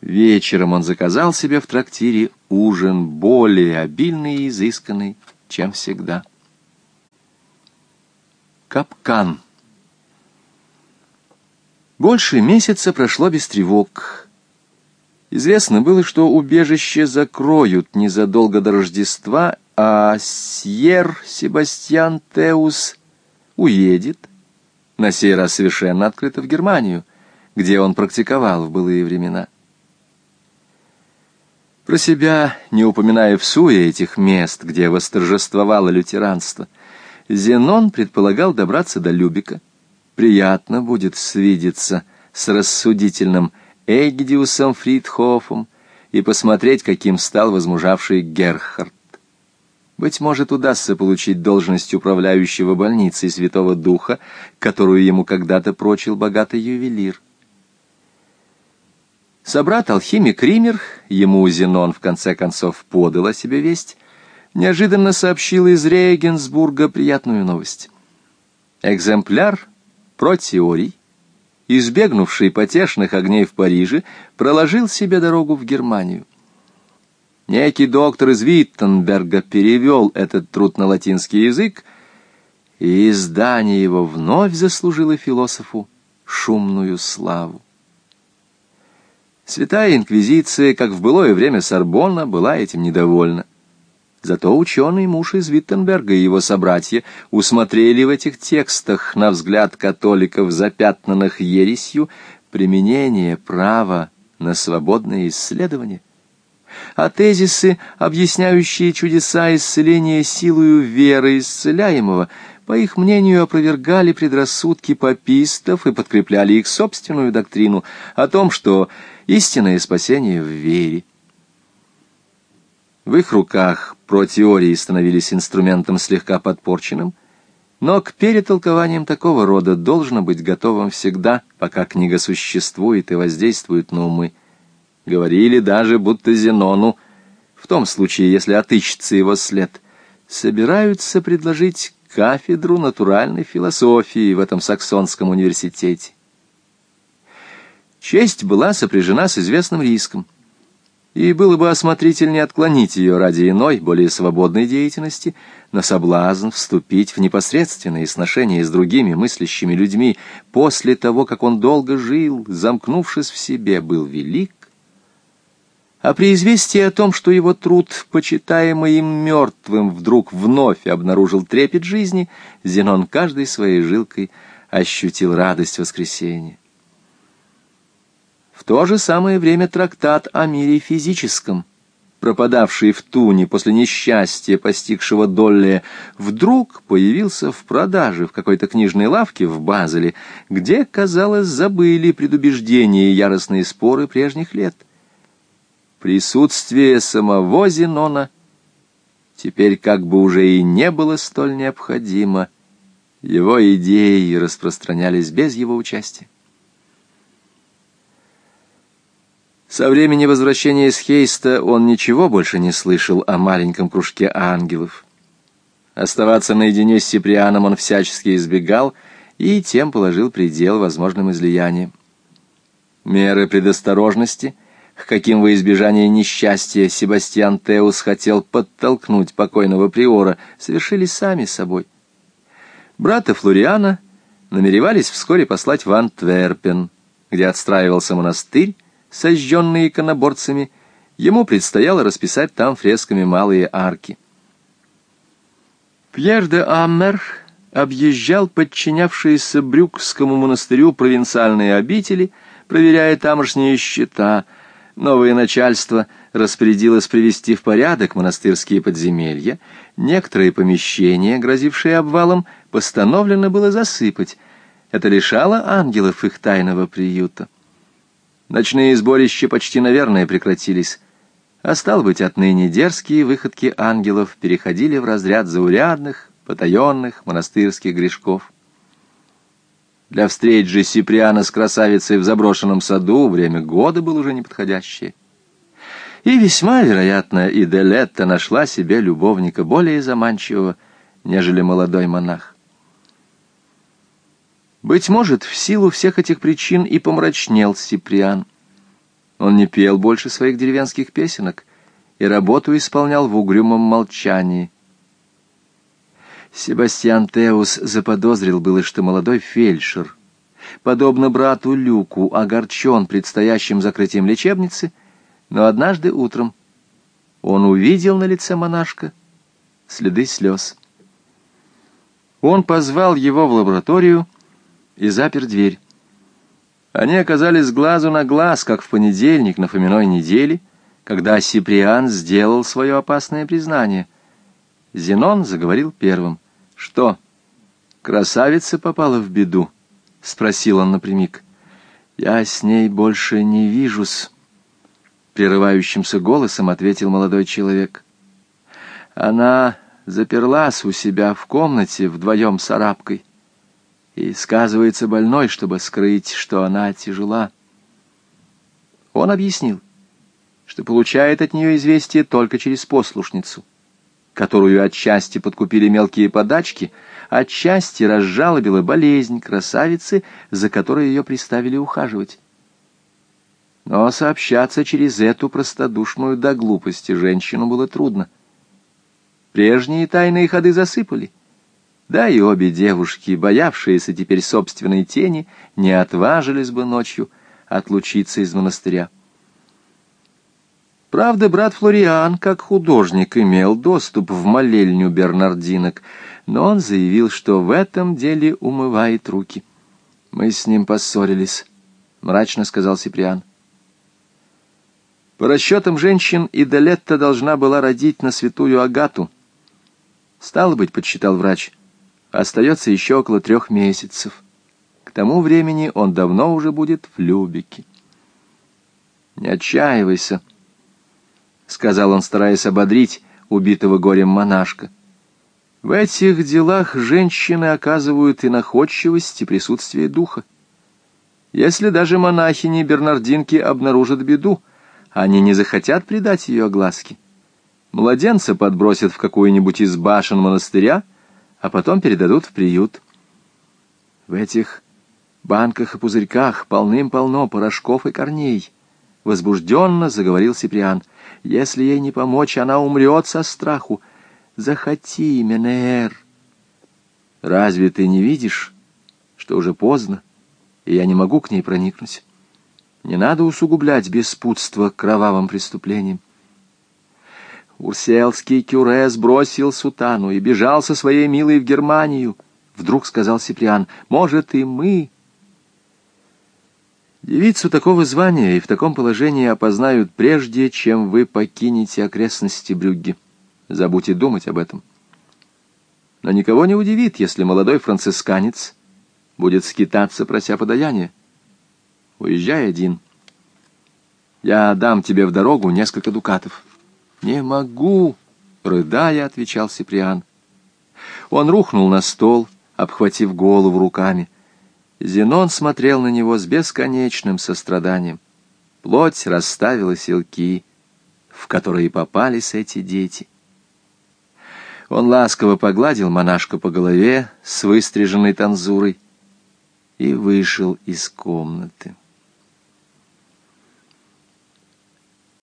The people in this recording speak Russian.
Вечером он заказал себе в трактире ужин более обильный и изысканный, чем всегда. Капкан. Больше месяца прошло без тревог. Известно было, что убежище закроют незадолго до Рождества, а Сьер Себастьян Теус уедет, на сей раз совершенно открыто в Германию, где он практиковал в былые времена. Про себя, не упоминая в суе этих мест, где восторжествовало лютеранство, Зенон предполагал добраться до Любика. Приятно будет свидеться с рассудительным Эгдиусом Фридхофом и посмотреть, каким стал возмужавший Герхард. Быть может, удастся получить должность управляющего больницей Святого Духа, которую ему когда-то прочил богатый ювелир. Собрат-алхимик Ример, ему Зенон в конце концов подал о себе весть, неожиданно сообщил из Регенсбурга приятную новость. Экземпляр про теорий, избегнувший потешных огней в Париже, проложил себе дорогу в Германию. Некий доктор из Виттенберга перевел этот труд на латинский язык, и издание его вновь заслужило философу шумную славу. Святая Инквизиция, как в былое время Сорбонна, была этим недовольна. Зато ученый муж из Виттенберга и его собратья усмотрели в этих текстах, на взгляд католиков, запятнанных ересью, применение права на свободное исследование. А тезисы, объясняющие чудеса исцеления силою веры исцеляемого, по их мнению, опровергали предрассудки папистов и подкрепляли их собственную доктрину о том, что истинное спасение в вере. В их руках про теории становились инструментом слегка подпорченным, но к перетолкованиям такого рода должно быть готовым всегда, пока книга существует и воздействует на умы. Говорили даже, будто Зенону, в том случае, если отыщется его след, собираются предложить кафедру натуральной философии в этом саксонском университете. Честь была сопряжена с известным риском, и было бы осмотрительнее отклонить ее ради иной, более свободной деятельности, на соблазн вступить в непосредственные сношения с другими мыслящими людьми после того, как он долго жил, замкнувшись в себе, был велик, а при известии о том, что его труд, почитаемый им мертвым, вдруг вновь обнаружил трепет жизни, Зенон каждой своей жилкой ощутил радость воскресения. В то же самое время трактат о мире физическом, пропадавший в Туне после несчастья, постигшего Долле, вдруг появился в продаже в какой-то книжной лавке в Базеле, где, казалось, забыли предубеждения и яростные споры прежних лет. Присутствие самого Зенона теперь как бы уже и не было столь необходимо. Его идеи распространялись без его участия. Со времени возвращения из Хейста он ничего больше не слышал о маленьком кружке ангелов. Оставаться наедине с Сиприаном он всячески избегал и тем положил предел возможным излияниям. Меры предосторожности, к каким во избежание несчастья Себастьян Теус хотел подтолкнуть покойного приора, совершились сами собой. Брата Флориана намеревались вскоре послать в Антверпен, где отстраивался монастырь, сожженные иконоборцами, ему предстояло расписать там фресками малые арки. Пьер де Аммер объезжал подчинявшиеся Брюкскому монастырю провинциальные обители, проверяя тамошние счета. Новое начальство распорядилось привести в порядок монастырские подземелья. Некоторые помещения, грозившие обвалом, постановлено было засыпать. Это лишало ангелов их тайного приюта. Ночные сборища почти, наверное, прекратились. А стал быть, отныне дерзкие выходки ангелов переходили в разряд заурядных, потаенных монастырских грешков. Для встреч же Сиприана с красавицей в заброшенном саду время года было уже неподходящее. И весьма вероятно, и Делетта нашла себе любовника более заманчивого, нежели молодой монах. Быть может, в силу всех этих причин и помрачнел Сиприан. Он не пел больше своих деревенских песенок и работу исполнял в угрюмом молчании. Себастьян Теус заподозрил было, что молодой фельдшер, подобно брату Люку, огорчен предстоящим закрытием лечебницы, но однажды утром он увидел на лице монашка следы слез. Он позвал его в лабораторию и запер дверь. Они оказались глазу на глаз, как в понедельник на Фоминой неделе, когда Сиприан сделал свое опасное признание. Зенон заговорил первым. «Что, красавица попала в беду?» — спросил он напрямик. «Я с ней больше не вижусь», — прерывающимся голосом ответил молодой человек. «Она заперлась у себя в комнате вдвоем с арабкой и сказывается больной, чтобы скрыть, что она тяжела. Он объяснил, что получает от нее известие только через послушницу, которую отчасти подкупили мелкие подачки, отчасти разжалобила болезнь красавицы, за которой ее приставили ухаживать. Но сообщаться через эту простодушную до глупости женщину было трудно. Прежние тайные ходы засыпали. Да и обе девушки, боявшиеся теперь собственной тени, не отважились бы ночью отлучиться из монастыря. Правда, брат Флориан, как художник, имел доступ в молельню бернардинок, но он заявил, что в этом деле умывает руки. «Мы с ним поссорились», — мрачно сказал Сиприан. По расчетам женщин, Идалетта должна была родить на святую Агату — Стало быть, подсчитал врач, остается еще около трех месяцев. К тому времени он давно уже будет в Любике. «Не отчаивайся», — сказал он, стараясь ободрить убитого горем монашка. «В этих делах женщины оказывают и находчивость, и присутствие духа. Если даже монахини-бернардинки обнаружат беду, они не захотят предать ее огласке. Младенца подбросят в какую-нибудь из башен монастыря, а потом передадут в приют. В этих банках и пузырьках полным-полно порошков и корней. Возбужденно заговорил Сиприан. Если ей не помочь, она умрет со страху. Захоти, Менеэр. Разве ты не видишь, что уже поздно, и я не могу к ней проникнуть? Не надо усугублять беспутство кровавым преступлением. Урсельский кюре сбросил сутану и бежал со своей милой в Германию. Вдруг сказал Сиприан, может, и мы... Девицу такого звания и в таком положении опознают прежде, чем вы покинете окрестности Брюгге. Забудьте думать об этом. Но никого не удивит, если молодой францисканец будет скитаться, прося подаяния. Уезжай один. Я дам тебе в дорогу несколько дукатов. «Не могу!» — рыдая, отвечал Сиприан. Он рухнул на стол, обхватив голову руками. Зенон смотрел на него с бесконечным состраданием. Плоть расставила селки, в которые попались эти дети. Он ласково погладил монашку по голове с выстриженной танзурой и вышел из комнаты.